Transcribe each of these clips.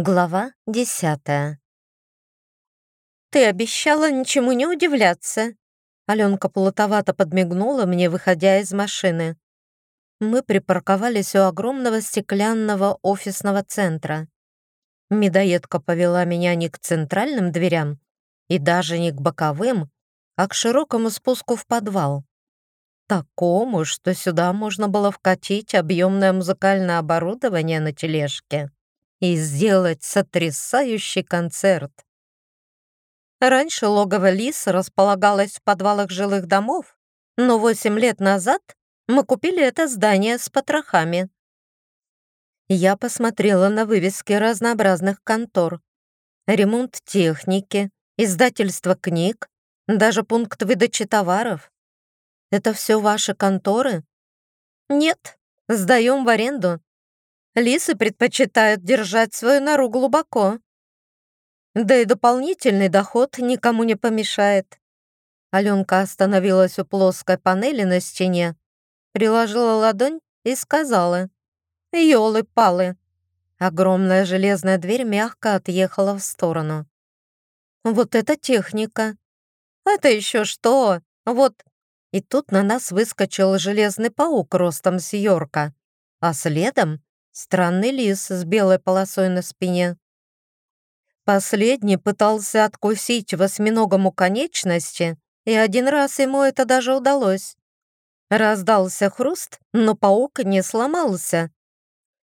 Глава десятая. «Ты обещала ничему не удивляться!» Аленка плутовато подмигнула мне, выходя из машины. Мы припарковались у огромного стеклянного офисного центра. Медоедка повела меня не к центральным дверям и даже не к боковым, а к широкому спуску в подвал. Такому, что сюда можно было вкатить объемное музыкальное оборудование на тележке и сделать сотрясающий концерт. Раньше логово лис располагалось в подвалах жилых домов, но восемь лет назад мы купили это здание с потрохами. Я посмотрела на вывески разнообразных контор. Ремонт техники, издательство книг, даже пункт выдачи товаров. Это все ваши конторы? Нет, сдаем в аренду. Лисы предпочитают держать свою нору глубоко. Да и дополнительный доход никому не помешает. Аленка остановилась у плоской панели на стене, приложила ладонь и сказала «Ёлы-палы». Огромная железная дверь мягко отъехала в сторону. «Вот это техника!» «Это еще что? Вот...» И тут на нас выскочил железный паук ростом с Йорка, а следом Странный лис с белой полосой на спине. Последний пытался откусить восьминогому конечности, и один раз ему это даже удалось. Раздался хруст, но паук не сломался.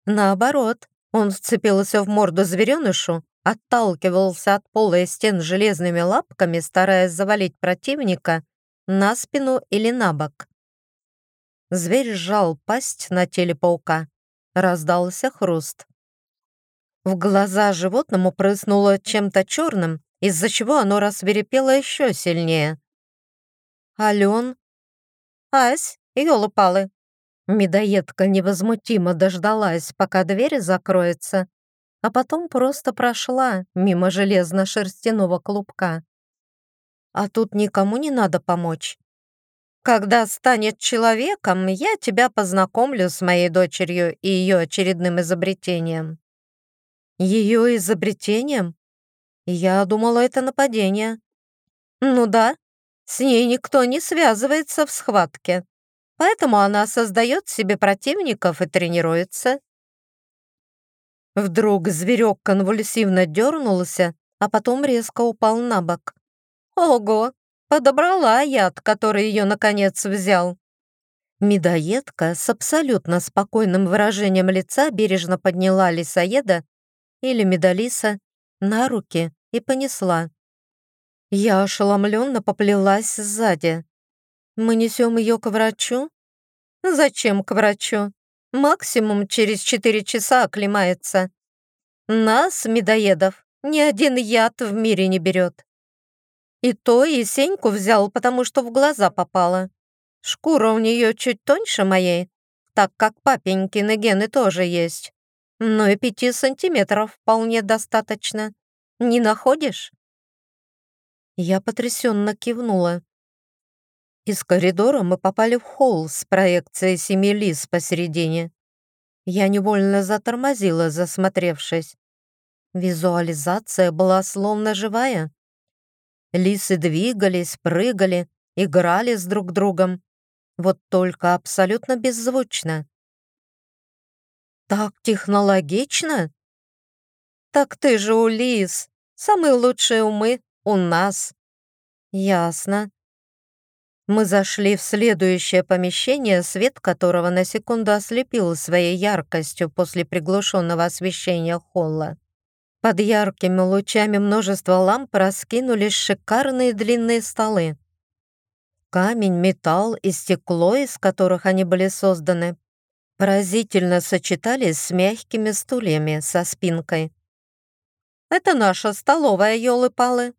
Наоборот, он вцепился в морду зверенышу, отталкивался от пола и стен железными лапками, стараясь завалить противника на спину или на бок. Зверь сжал пасть на теле паука, Раздался хруст. В глаза животному прыснуло чем-то черным, из-за чего оно рассверепело еще сильнее. «Ален?» «Ась, ёлопалы!» Медоедка невозмутимо дождалась, пока дверь закроется, а потом просто прошла мимо железно-шерстяного клубка. «А тут никому не надо помочь?» Когда станет человеком, я тебя познакомлю с моей дочерью и ее очередным изобретением». «Ее изобретением?» Я думала, это нападение. «Ну да, с ней никто не связывается в схватке, поэтому она создает себе противников и тренируется». Вдруг зверек конвульсивно дернулся, а потом резко упал на бок. «Ого, Подобрала яд, который ее, наконец, взял. Медоедка с абсолютно спокойным выражением лица бережно подняла лисоеда или медалиса на руки и понесла. Я ошеломленно поплелась сзади. «Мы несем ее к врачу?» «Зачем к врачу? Максимум через четыре часа оклемается. Нас, медоедов, ни один яд в мире не берет. И то и Сеньку взял, потому что в глаза попало. Шкура у нее чуть тоньше моей, так как папенькины гены тоже есть. Но и пяти сантиметров вполне достаточно. Не находишь?» Я потрясенно кивнула. Из коридора мы попали в холл с проекцией семи лис посередине. Я невольно затормозила, засмотревшись. Визуализация была словно живая. Лисы двигались, прыгали, играли с друг другом. Вот только абсолютно беззвучно. «Так технологично?» «Так ты же у лис. Самые лучшие умы у нас». «Ясно». Мы зашли в следующее помещение, свет которого на секунду ослепил своей яркостью после приглушенного освещения холла. Под яркими лучами множества ламп раскинулись шикарные длинные столы. Камень, металл и стекло, из которых они были созданы, поразительно сочетались с мягкими стульями со спинкой. «Это наша столовая, елы-палы!»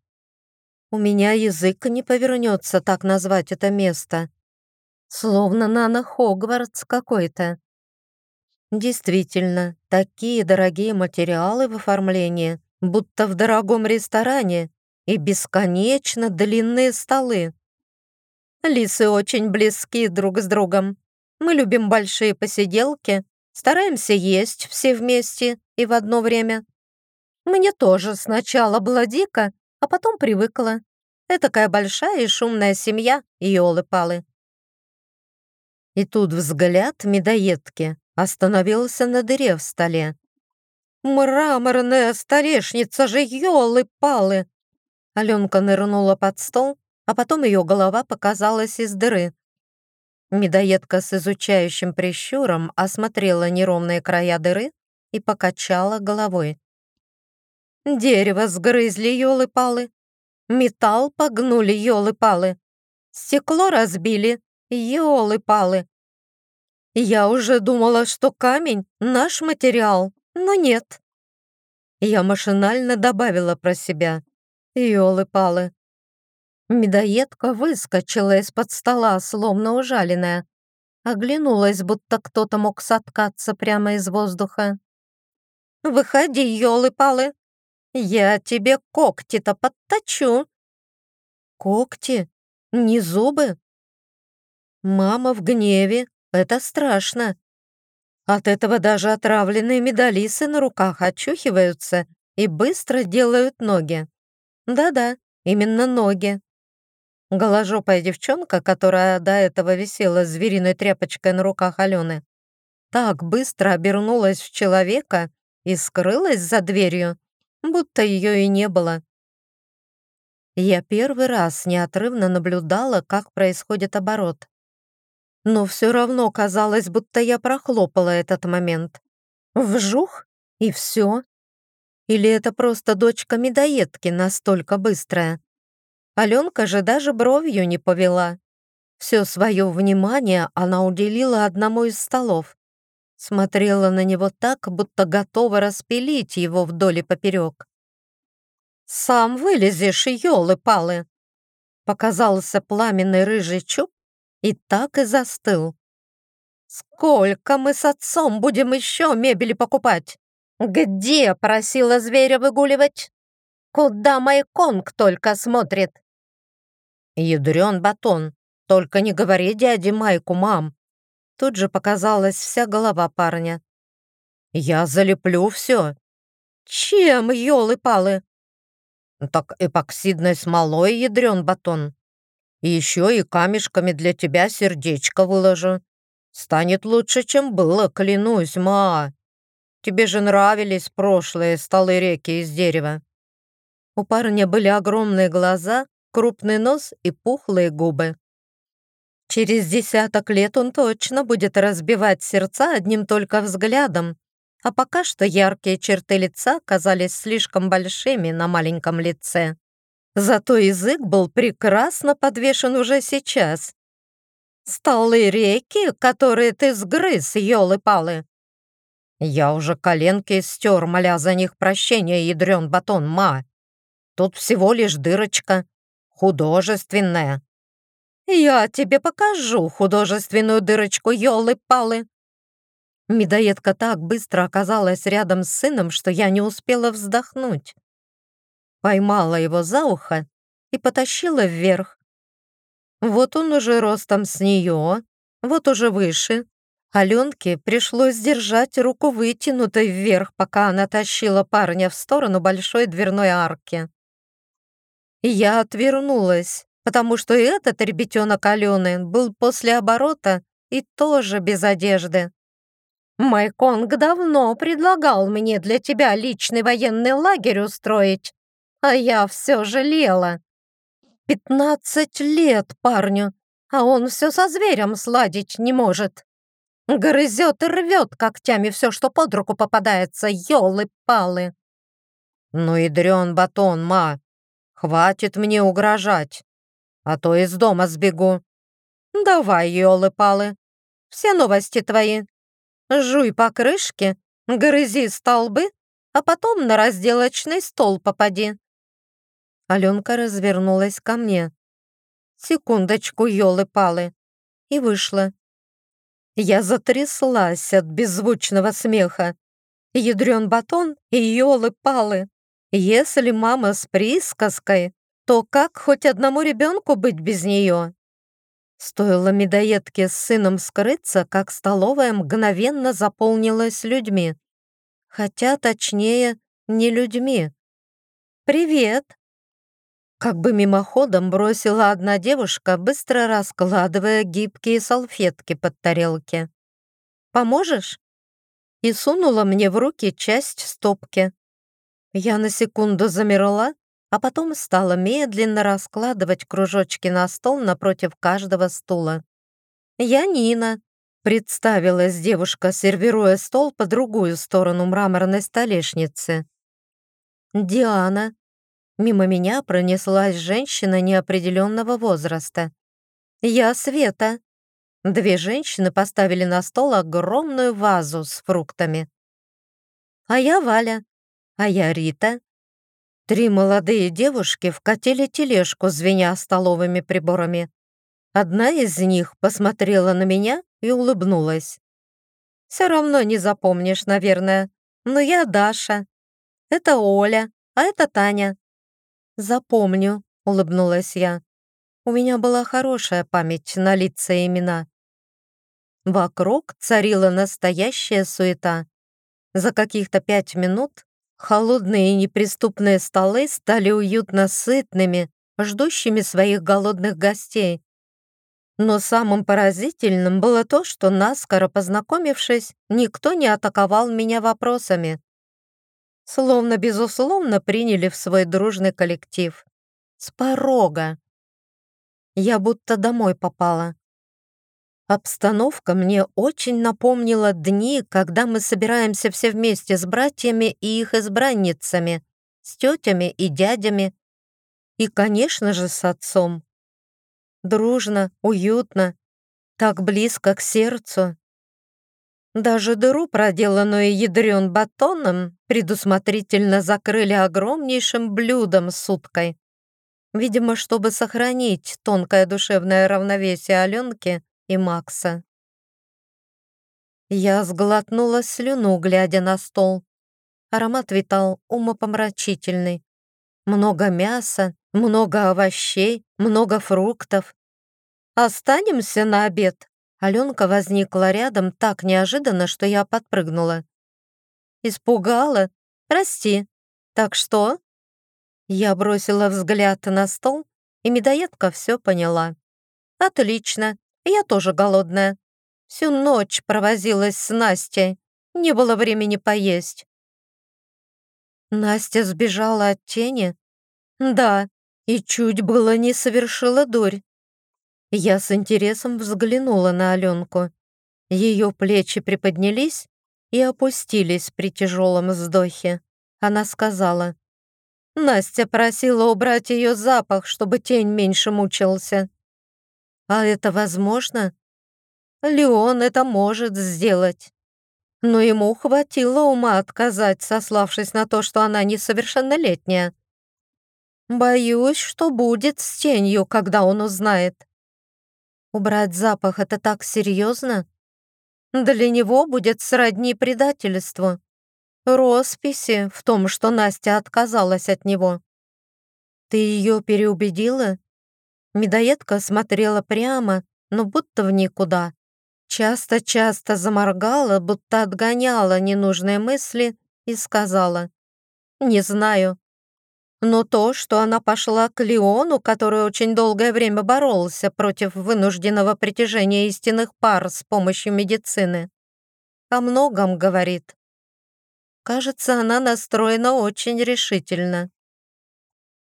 У меня язык не повернется так назвать это место. Словно Нана Хогвартс какой-то. Действительно, такие дорогие материалы в оформлении, будто в дорогом ресторане, и бесконечно длинные столы. Лисы очень близки друг с другом. Мы любим большие посиделки, стараемся есть все вместе и в одно время. Мне тоже сначала было дико, а потом привыкла. Этакая большая и шумная семья, елы-палы. И тут взгляд медоедки остановился на дыре в столе. «Мраморная столешница же, елы-палы!» Аленка нырнула под стол, а потом ее голова показалась из дыры. Медоедка с изучающим прищуром осмотрела неровные края дыры и покачала головой. «Дерево сгрызли, елы-палы, металл погнули, елы-палы, стекло разбили, елы-палы. Я уже думала, что камень — наш материал, но нет». Я машинально добавила про себя. Ёлы-палы. Медоедка выскочила из-под стола, словно ужаленная. Оглянулась, будто кто-то мог соткаться прямо из воздуха. «Выходи, ёлы-палы! Я тебе когти-то подточу!» «Когти? Не зубы?» «Мама в гневе, это страшно!» От этого даже отравленные медалисы на руках очухиваются и быстро делают ноги. Да-да, именно ноги. Голожопая девчонка, которая до этого висела звериной тряпочкой на руках Алены, так быстро обернулась в человека и скрылась за дверью, будто ее и не было. Я первый раз неотрывно наблюдала, как происходит оборот. Но все равно казалось, будто я прохлопала этот момент. Вжух, и все. Или это просто дочка медоедки настолько быстрая? Аленка же даже бровью не повела. Все свое внимание она уделила одному из столов. Смотрела на него так, будто готова распилить его вдоль и поперек. «Сам вылезешь, елы-палы!» Показался пламенный рыжий чуб и так и застыл. «Сколько мы с отцом будем еще мебели покупать? «Где?» — просила зверя выгуливать. «Куда Майконг только смотрит?» «Ядрен батон, только не говори дяде Майку, мам!» Тут же показалась вся голова парня. «Я залеплю все!» «Чем, елы-палы?» «Так эпоксидной смолой ядрен батон. И еще и камешками для тебя сердечко выложу. Станет лучше, чем было, клянусь, ма!» Тебе же нравились прошлые столы реки из дерева». У парня были огромные глаза, крупный нос и пухлые губы. Через десяток лет он точно будет разбивать сердца одним только взглядом, а пока что яркие черты лица казались слишком большими на маленьком лице. Зато язык был прекрасно подвешен уже сейчас. «Столы реки, которые ты сгрыз, елы-палы, я уже коленки стер, моля за них прощения, ядрен батон, ма. Тут всего лишь дырочка, художественная. Я тебе покажу художественную дырочку, елы-палы. Медоедка так быстро оказалась рядом с сыном, что я не успела вздохнуть. Поймала его за ухо и потащила вверх. Вот он уже ростом с нее, вот уже выше, Аленке пришлось держать руку вытянутой вверх, пока она тащила парня в сторону большой дверной арки. Я отвернулась, потому что этот ребятенок Алены был после оборота и тоже без одежды. «Майконг давно предлагал мне для тебя личный военный лагерь устроить, а я все жалела. Пятнадцать лет парню, а он все со зверем сладить не может. Грызет и рвет когтями все, что под руку попадается, елы-палы. Ну и дрен батон, ма. Хватит мне угрожать, а то из дома сбегу. Давай, елы-палы, все новости твои. Жуй по крышке, грызи столбы, а потом на разделочный стол попади. Аленка развернулась ко мне. Секундочку, елы-палы. И вышла. Я затряслась от беззвучного смеха. Ядрен батон и елы-палы. Если мама с присказкой, то как хоть одному ребенку быть без нее? Стоило медоедке с сыном скрыться, как столовая мгновенно заполнилась людьми. Хотя, точнее, не людьми. «Привет!» Как бы мимоходом бросила одна девушка, быстро раскладывая гибкие салфетки под тарелки. «Поможешь?» И сунула мне в руки часть стопки. Я на секунду замерла, а потом стала медленно раскладывать кружочки на стол напротив каждого стула. «Я Нина», — представилась девушка, сервируя стол по другую сторону мраморной столешницы. «Диана». Мимо меня пронеслась женщина неопределенного возраста. «Я Света». Две женщины поставили на стол огромную вазу с фруктами. «А я Валя». «А я Рита». Три молодые девушки вкатили тележку, звеня столовыми приборами. Одна из них посмотрела на меня и улыбнулась. «Все равно не запомнишь, наверное, но я Даша. Это Оля, а это Таня». «Запомню», — улыбнулась я. У меня была хорошая память на лица и имена. Вокруг царила настоящая суета. За каких-то пять минут холодные и неприступные столы стали уютно сытными, ждущими своих голодных гостей. Но самым поразительным было то, что, наскоро познакомившись, никто не атаковал меня вопросами. Словно, безусловно, приняли в свой дружный коллектив. С порога. Я будто домой попала. Обстановка мне очень напомнила дни, когда мы собираемся все вместе с братьями и их избранницами, с тетями и дядями, и, конечно же, с отцом. Дружно, уютно, так близко к сердцу. Даже дыру, проделанную ядрен батоном, предусмотрительно закрыли огромнейшим блюдом с уткой. Видимо, чтобы сохранить тонкое душевное равновесие Аленки и Макса. Я сглотнула слюну, глядя на стол. Аромат витал умопомрачительный. Много мяса, много овощей, много фруктов. «Останемся на обед?» Аленка возникла рядом так неожиданно, что я подпрыгнула. «Испугала? Прости. Так что?» Я бросила взгляд на стол, и медоедка все поняла. «Отлично. Я тоже голодная. Всю ночь провозилась с Настей. Не было времени поесть». Настя сбежала от тени? Да, и чуть было не совершила дурь. Я с интересом взглянула на Аленку. Ее плечи приподнялись и опустились при тяжелом вздохе. Она сказала, «Настя просила убрать ее запах, чтобы тень меньше мучился». «А это возможно?» «Леон это может сделать». Но ему хватило ума отказать, сославшись на то, что она несовершеннолетняя. Боюсь, что будет с тенью, когда он узнает. Убрать запах — это так серьезно? Для него будет сродни предательству. Росписи в том, что Настя отказалась от него. Ты ее переубедила? Медоедка смотрела прямо, но будто в никуда. Часто-часто заморгала, будто отгоняла ненужные мысли и сказала. «Не знаю, но то, что она пошла к Леону, который очень долгое время боролся против вынужденного притяжения истинных пар с помощью медицины, о многом говорит. Кажется, она настроена очень решительно.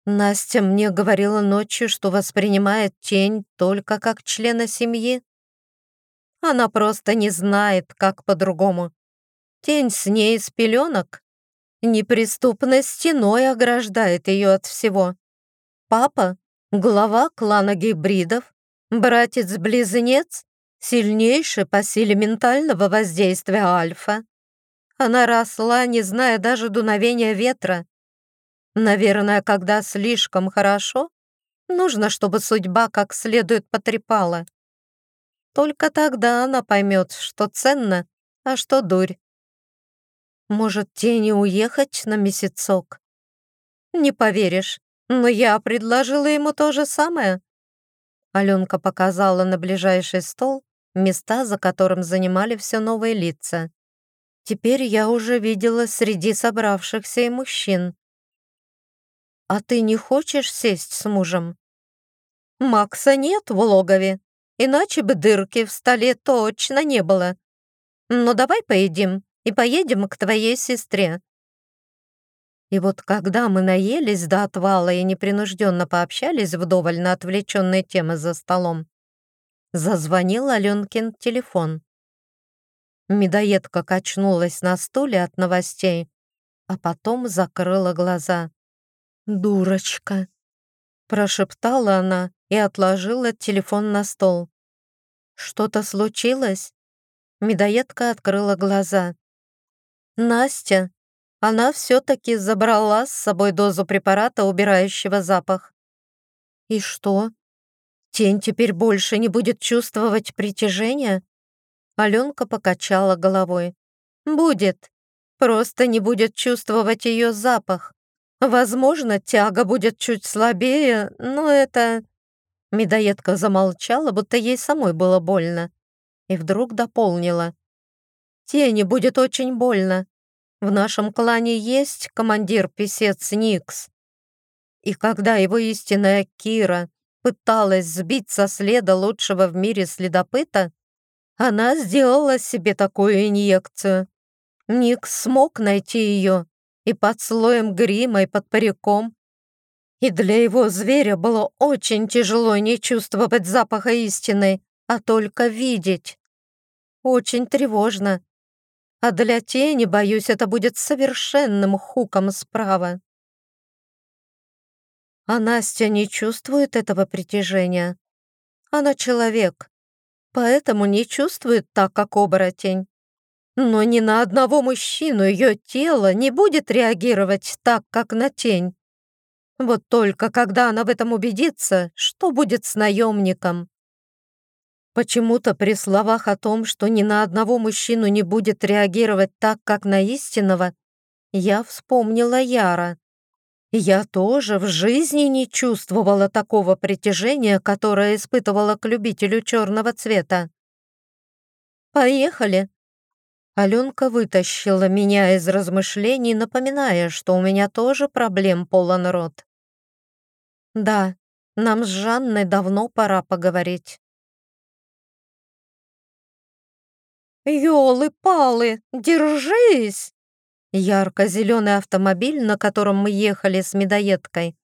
Настя мне говорила ночью, что воспринимает тень только как члена семьи. Она просто не знает, как по-другому. Тень с ней из пеленок, неприступной стеной ограждает ее от всего. Папа — глава клана гибридов, братец-близнец — сильнейший по силе ментального воздействия альфа. Она росла, не зная даже дуновения ветра. Наверное, когда слишком хорошо, нужно, чтобы судьба как следует потрепала. Только тогда она поймет, что ценно, а что дурь. Может, тени уехать на месяцок? Не поверишь, но я предложила ему то же самое. Аленка показала на ближайший стол места, за которым занимали все новые лица. теперь я уже видела среди собравшихся и мужчин. «А ты не хочешь сесть с мужем?» «Макса нет в логове, иначе бы дырки в столе точно не было. Но давай поедим и поедем к твоей сестре». И вот когда мы наелись до отвала и непринужденно пообщались вдоволь на отвлеченные темы за столом, зазвонил Аленкин телефон. Медоедка качнулась на стуле от новостей, а потом закрыла глаза. «Дурочка!» Прошептала она и отложила телефон на стол. «Что-то случилось?» Медоедка открыла глаза. «Настя, она все-таки забрала с собой дозу препарата, убирающего запах». «И что? Тень теперь больше не будет чувствовать притяжения?» Аленка покачала головой. «Будет. Просто не будет чувствовать ее запах. Возможно, тяга будет чуть слабее, но это...» Медоедка замолчала, будто ей самой было больно. И вдруг дополнила. «Тени будет очень больно. В нашем клане есть командир-писец Никс. И когда его истинная Кира пыталась сбить со следа лучшего в мире следопыта, она сделала себе такую инъекцию. Ник смог найти ее и под слоем грима, и под париком. И для его зверя было очень тяжело не чувствовать запаха истины, а только видеть. Очень тревожно. А для тени, боюсь, это будет совершенным хуком справа. А Настя не чувствует этого притяжения. Она человек, поэтому не чувствует так, как оборотень. Но ни на одного мужчину ее тело не будет реагировать так, как на тень. Вот только когда она в этом убедится, что будет с наемником? Почему-то при словах о том, что ни на одного мужчину не будет реагировать так, как на истинного, я вспомнила Яра. Я тоже в жизни не чувствовала такого притяжения, которое испытывала к любителю черного цвета. «Поехали!» Аленка вытащила меня из размышлений, напоминая, что у меня тоже проблем полон рот. «Да, нам с Жанной давно пора поговорить». «Ёлы-палы, держись!» Ярко-зеленый автомобиль, на котором мы ехали с медоедкой,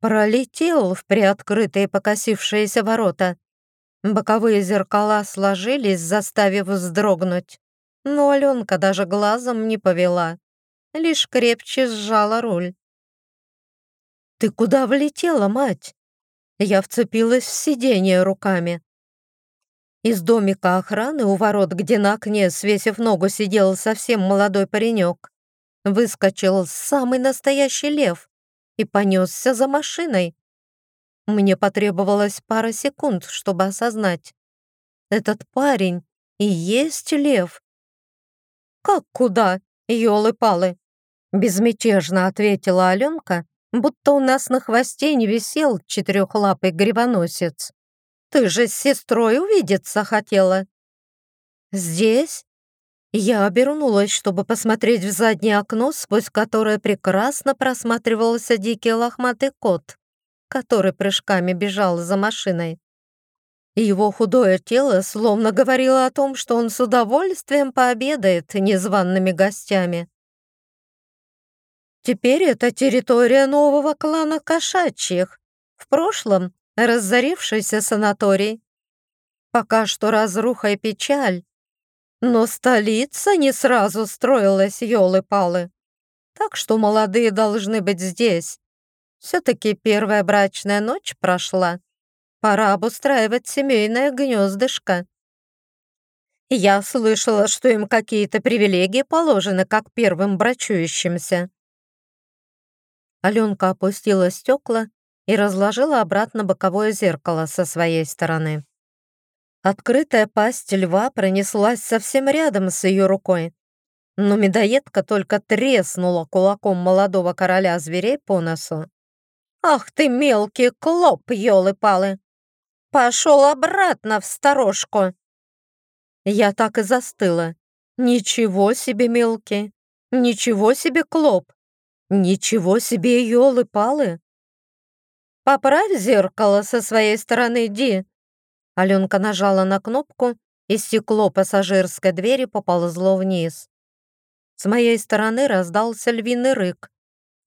пролетел в приоткрытые покосившиеся ворота. Боковые зеркала сложились, заставив вздрогнуть. Но Аленка даже глазом не повела, лишь крепче сжала руль. «Ты куда влетела, мать?» Я вцепилась в сиденье руками. Из домика охраны у ворот, где на окне, свесив ногу, сидел совсем молодой паренек, выскочил самый настоящий лев и понесся за машиной. Мне потребовалось пара секунд, чтобы осознать. Этот парень и есть лев. «Как куда, елы-палы?» Безмятежно ответила Аленка, будто у нас на хвосте не висел четырехлапый грибоносец. «Ты же с сестрой увидеться хотела». «Здесь?» Я обернулась, чтобы посмотреть в заднее окно, сквозь которое прекрасно просматривался дикий лохматый кот, который прыжками бежал за машиной. Его худое тело словно говорило о том, что он с удовольствием пообедает незваными гостями. Теперь это территория нового клана кошачьих. В прошлом разорившийся санаторий. Пока что разруха и печаль, но столица не сразу строилась, елы-палы. Так что молодые должны быть здесь. Все-таки первая брачная ночь прошла. Пора обустраивать семейное гнездышко. Я слышала, что им какие-то привилегии положены, как первым брачующимся. Аленка опустила стекла и разложила обратно боковое зеркало со своей стороны. Открытая пасть льва пронеслась совсем рядом с ее рукой, но медоедка только треснула кулаком молодого короля зверей по носу. «Ах ты мелкий клоп, елы-палы! Пошел обратно в сторожку!» Я так и застыла. Ничего себе мелкий! Ничего себе клоп! Ничего себе елы-палы! Поправь зеркало со своей стороны, Ди. Аленка нажала на кнопку, и стекло пассажирской двери поползло вниз. С моей стороны раздался львиный рык,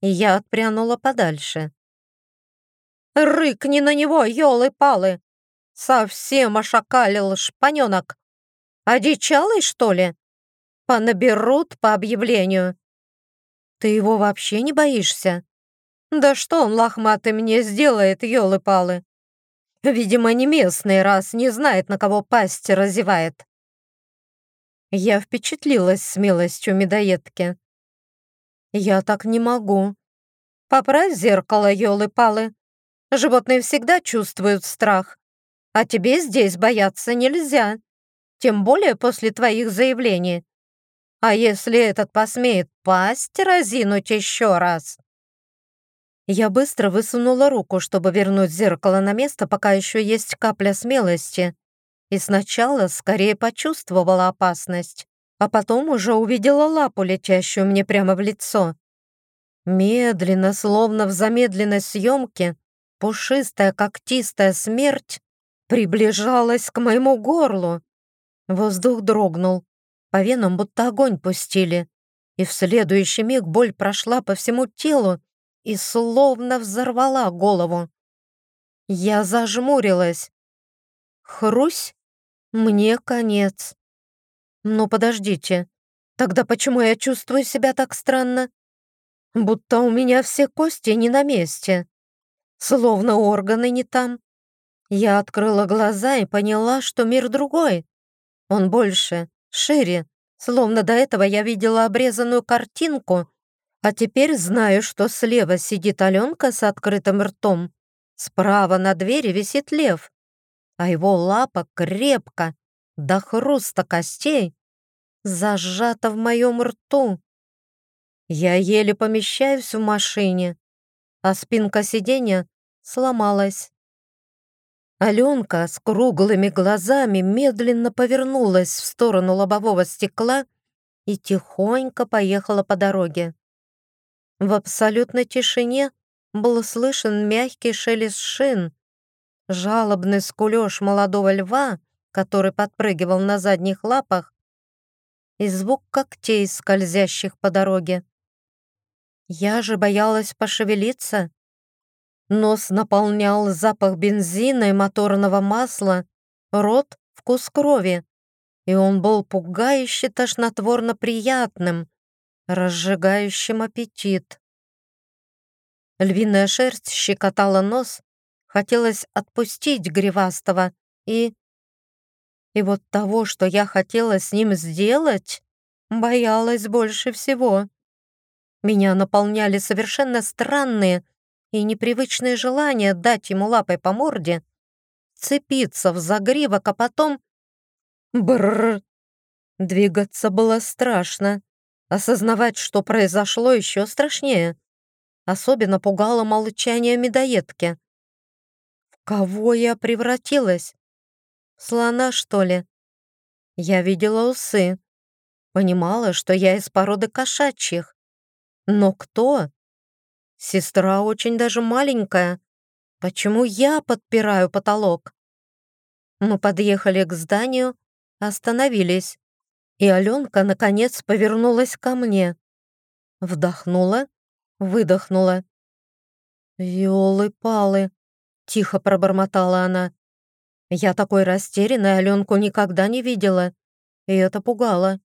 и я отпрянула подальше. «Рыкни на него, елы-палы! Совсем ошакалил шпаненок! Одичалый, что ли? Понаберут по объявлению!» «Ты его вообще не боишься?» «Да что он лохматый мне сделает, елы-палы!» Видимо, не местный, раз не знает, на кого пасть разевает. Я впечатлилась смелостью медоедки. Я так не могу. Поправь зеркало, елы-палы. Животные всегда чувствуют страх. А тебе здесь бояться нельзя. Тем более после твоих заявлений. А если этот посмеет пасть разинуть еще раз? Я быстро высунула руку, чтобы вернуть зеркало на место, пока еще есть капля смелости. И сначала скорее почувствовала опасность, а потом уже увидела лапу, летящую мне прямо в лицо. Медленно, словно в замедленной съемке, пушистая когтистая смерть приближалась к моему горлу. Воздух дрогнул, по венам будто огонь пустили, и в следующий миг боль прошла по всему телу, и словно взорвала голову. Я зажмурилась. Хрусь? Мне конец. Ну, подождите. Тогда почему я чувствую себя так странно? Будто у меня все кости не на месте. Словно органы не там. Я открыла глаза и поняла, что мир другой. Он больше, шире, словно до этого я видела обрезанную картинку, а теперь знаю, что слева сидит Аленка с открытым ртом, справа на двери висит лев, а его лапа крепко, до хруста костей, зажата в моем рту. Я еле помещаюсь в машине, а спинка сиденья сломалась. Аленка с круглыми глазами медленно повернулась в сторону лобового стекла и тихонько поехала по дороге. В абсолютной тишине был слышен мягкий шелест шин, жалобный скулёж молодого льва, который подпрыгивал на задних лапах, и звук когтей, скользящих по дороге. Я же боялась пошевелиться. Нос наполнял запах бензина и моторного масла, рот — вкус крови, и он был пугающе тошнотворно приятным, разжигающим аппетит. Львиная шерсть щекотала нос, хотелось отпустить гривастого и... И вот того, что я хотела с ним сделать, боялась больше всего. Меня наполняли совершенно странные и непривычные желания дать ему лапой по морде, цепиться в загривок, а потом... Бррр! Двигаться было страшно. Осознавать, что произошло, еще страшнее. Особенно пугало молчание медоедки. В кого я превратилась? В слона, что ли? Я видела усы. Понимала, что я из породы кошачьих. Но кто? Сестра очень даже маленькая. Почему я подпираю потолок? Мы подъехали к зданию, остановились и Аленка, наконец, повернулась ко мне. Вдохнула, выдохнула. «Ёлы-палы!» — тихо пробормотала она. Я такой растерянной Аленку никогда не видела, и это пугало.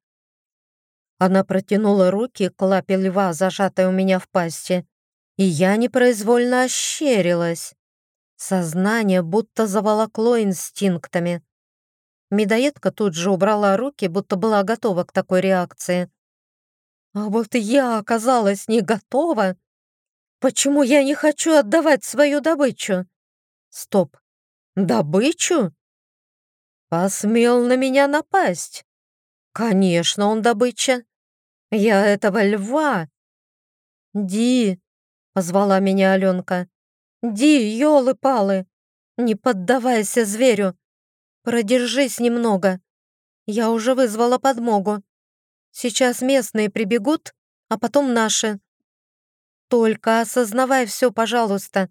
Она протянула руки к лапе льва, зажатой у меня в пасти, и я непроизвольно ощерилась. Сознание будто заволокло инстинктами. Медоедка тут же убрала руки, будто была готова к такой реакции. А вот я оказалась не готова. Почему я не хочу отдавать свою добычу? Стоп. Добычу? Посмел на меня напасть. Конечно, он добыча. Я этого льва. Ди, позвала меня Аленка. Ди, елы-палы, не поддавайся зверю. Продержись немного. Я уже вызвала подмогу. Сейчас местные прибегут, а потом наши. Только осознавай все, пожалуйста.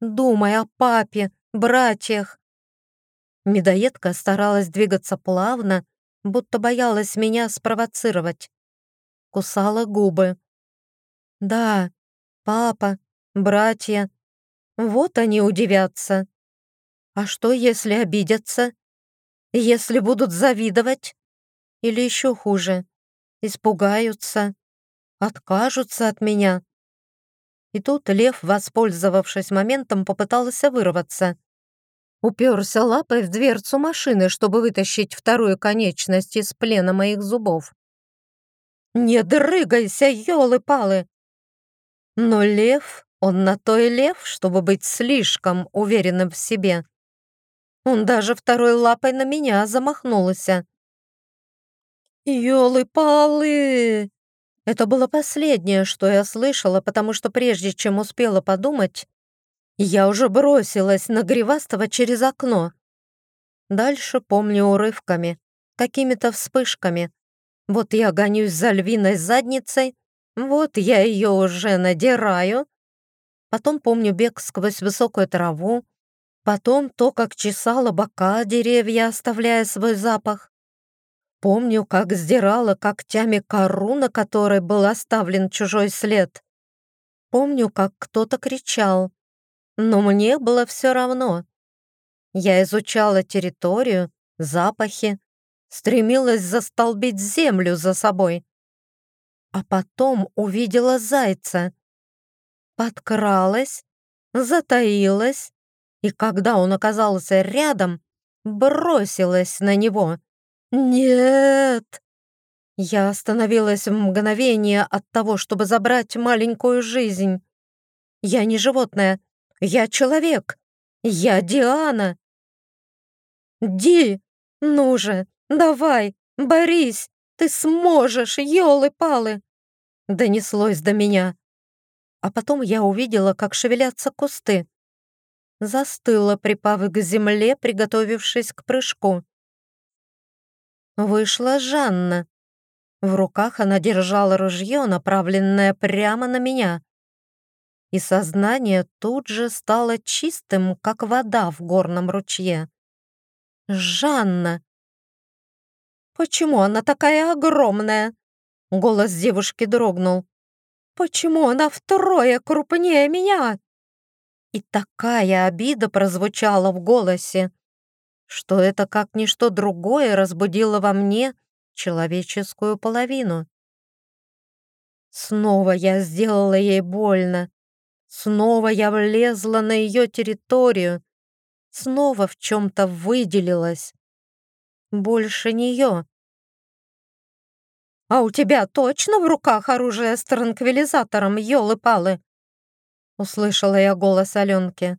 Думай о папе, братьях. Медоедка старалась двигаться плавно, будто боялась меня спровоцировать. Кусала губы. Да, папа, братья. Вот они удивятся. А что, если обидятся? Если будут завидовать? Или еще хуже, испугаются, откажутся от меня? И тут лев, воспользовавшись моментом, попытался вырваться. Уперся лапой в дверцу машины, чтобы вытащить вторую конечность из плена моих зубов. «Не дрыгайся, елы-палы!» Но лев, он на то и лев, чтобы быть слишком уверенным в себе. Он даже второй лапой на меня замахнулся. «Елы-палы!» Это было последнее, что я слышала, потому что прежде чем успела подумать, я уже бросилась на Гривастого через окно. Дальше помню урывками, какими-то вспышками. Вот я гонюсь за львиной задницей, вот я ее уже надираю. Потом помню бег сквозь высокую траву, потом то, как чесала бока деревья, оставляя свой запах. Помню, как сдирала когтями кору, на которой был оставлен чужой след. Помню, как кто-то кричал. Но мне было все равно. Я изучала территорию, запахи, стремилась застолбить землю за собой. А потом увидела зайца. Подкралась, затаилась, и когда он оказался рядом, бросилась на него. «Нет!» Я остановилась в мгновение от того, чтобы забрать маленькую жизнь. Я не животное, я человек. Я Диана. Ди, ну же, давай, борись, ты сможешь, елы-палы. Донеслось до меня. А потом я увидела, как шевелятся кусты. Застыла, припав к земле, приготовившись к прыжку. Вышла Жанна. В руках она держала ружье, направленное прямо на меня. И сознание тут же стало чистым, как вода в горном ручье. Жанна! Почему она такая огромная? Голос девушки дрогнул. Почему она втрое крупнее меня? И такая обида прозвучала в голосе что это как ничто другое разбудило во мне человеческую половину. Снова я сделала ей больно. Снова я влезла на ее территорию. Снова в чем-то выделилась. Больше нее. «А у тебя точно в руках оружие с транквилизатором, елы-палы?» Услышала я голос Аленки.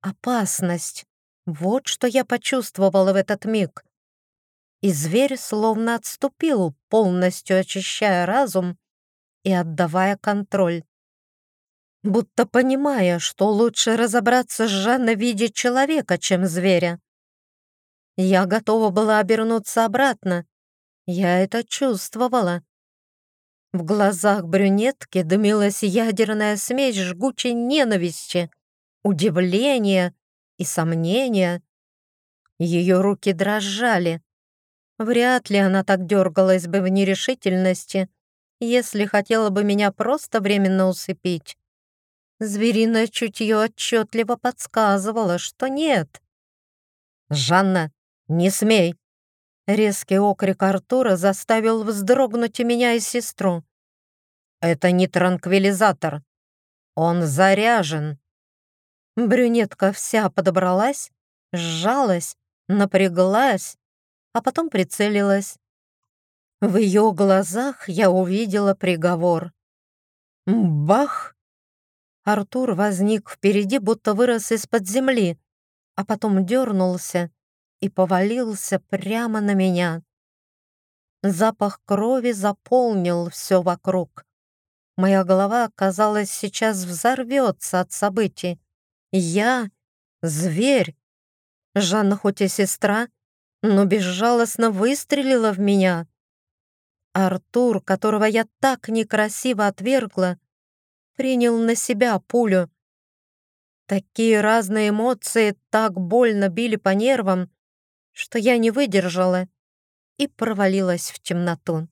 «Опасность. Вот что я почувствовала в этот миг. И зверь словно отступил, полностью очищая разум и отдавая контроль. Будто понимая, что лучше разобраться с Жанной в виде человека, чем зверя. Я готова была обернуться обратно. Я это чувствовала. В глазах брюнетки дымилась ядерная смесь жгучей ненависти, удивления и сомнения. Ее руки дрожали. Вряд ли она так дергалась бы в нерешительности, если хотела бы меня просто временно усыпить. Звериное чутье отчетливо подсказывало, что нет. «Жанна, не смей!» Резкий окрик Артура заставил вздрогнуть и меня и сестру. «Это не транквилизатор. Он заряжен». Брюнетка вся подобралась, сжалась, напряглась, а потом прицелилась. В ее глазах я увидела приговор. Бах! Артур возник впереди, будто вырос из-под земли, а потом дернулся и повалился прямо на меня. Запах крови заполнил все вокруг. Моя голова, казалось, сейчас взорвется от событий. Я — зверь. Жанна хоть и сестра, но безжалостно выстрелила в меня. Артур, которого я так некрасиво отвергла, принял на себя пулю. Такие разные эмоции так больно били по нервам, что я не выдержала и провалилась в темноту.